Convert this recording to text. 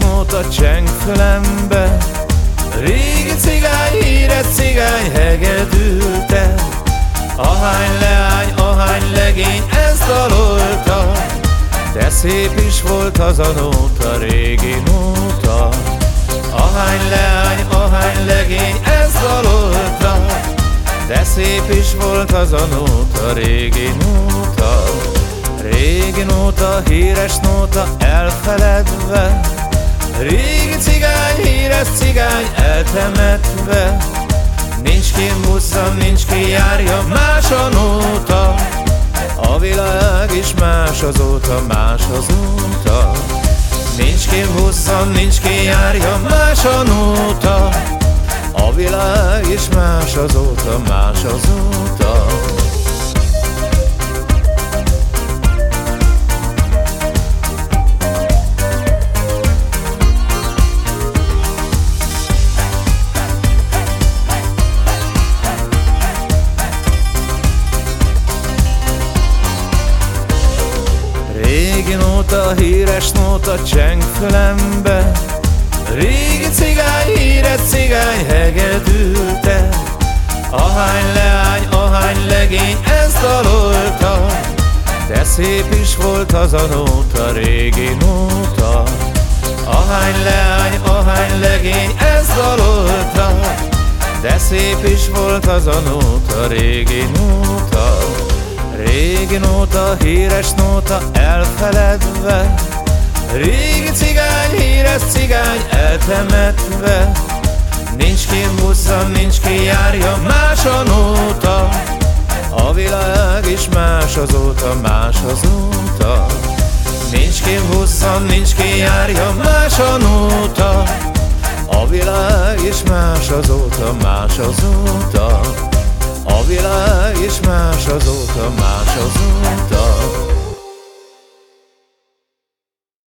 nóta cseng fülembe. Régi cigány, híres cigány hegedülte Ahány leány, ahány legény, ez dalolta. De szép is volt az a nóta, régi nóta Ahány leány, ahány legény, ez dalolta. De szép is volt az a nóta, régi nóta Régi nóta, híres nóta, elfeledve. Régi cigány, híres cigány, eltemetve. Nincs ki buszom, nincs ki járja, más a nóta. A világ is más azóta, más azóta Nincs ki buszom, nincs ki járja, más a nóta. A világ is más azóta, más azóta nóta, híres nóta cseng fülembe. Régi cigány, híres cigány hegedülte Ahány leány, ahány legény, ez dalolta De szép is volt az a nóta, régi nóta. Ahány leány, ahány legény, ez dalolta De szép is volt az a nóta, régi nóta Régi nóta, híres nóta, elfeledve. Régi cigány, híres cigány, eltemetve. Nincs ki buszom, nincs ki járja, más a nóta. A világ is más azóta, más azóta. Nincs ki buszom, nincs ki járja, más a nóta. A világ is más azóta, más azóta a világ is más azóta, más azóta